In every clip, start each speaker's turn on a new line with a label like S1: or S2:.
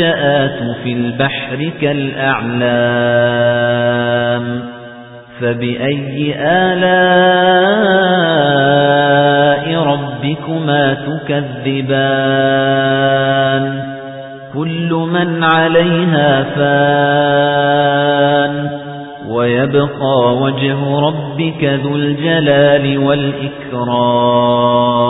S1: الْمُنشَآتُ فِي الْبَحْرِ كَالْأَعْلَامِ فَبِأَيِّ آلَاءِ رَبِّكُمَا تُكَذِّبَانِ؟ كُلُّ مَنْ عَلَيْهَا فَانٍ وَيَبْقَى وَجْهُ رَبِّكَ ذُو الْجَلَالِ وَالْإِكْرَامِ.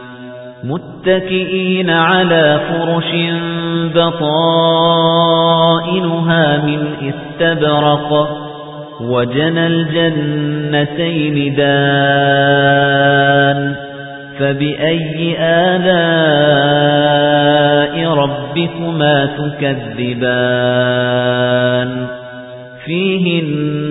S1: متكئين على فرش بطائنها من استبرق وجنى الجنتين دان فبأي آلاء ربكما تكذبان؟ فيهن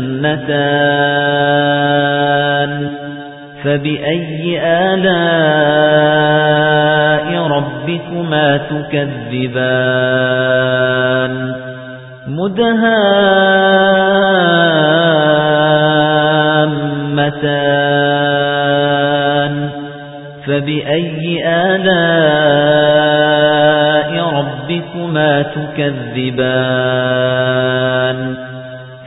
S1: جنتان فبأي آلاء ربكما تكذبان؟ مدهامتان. فبأي آلاء ربكما تكذبان؟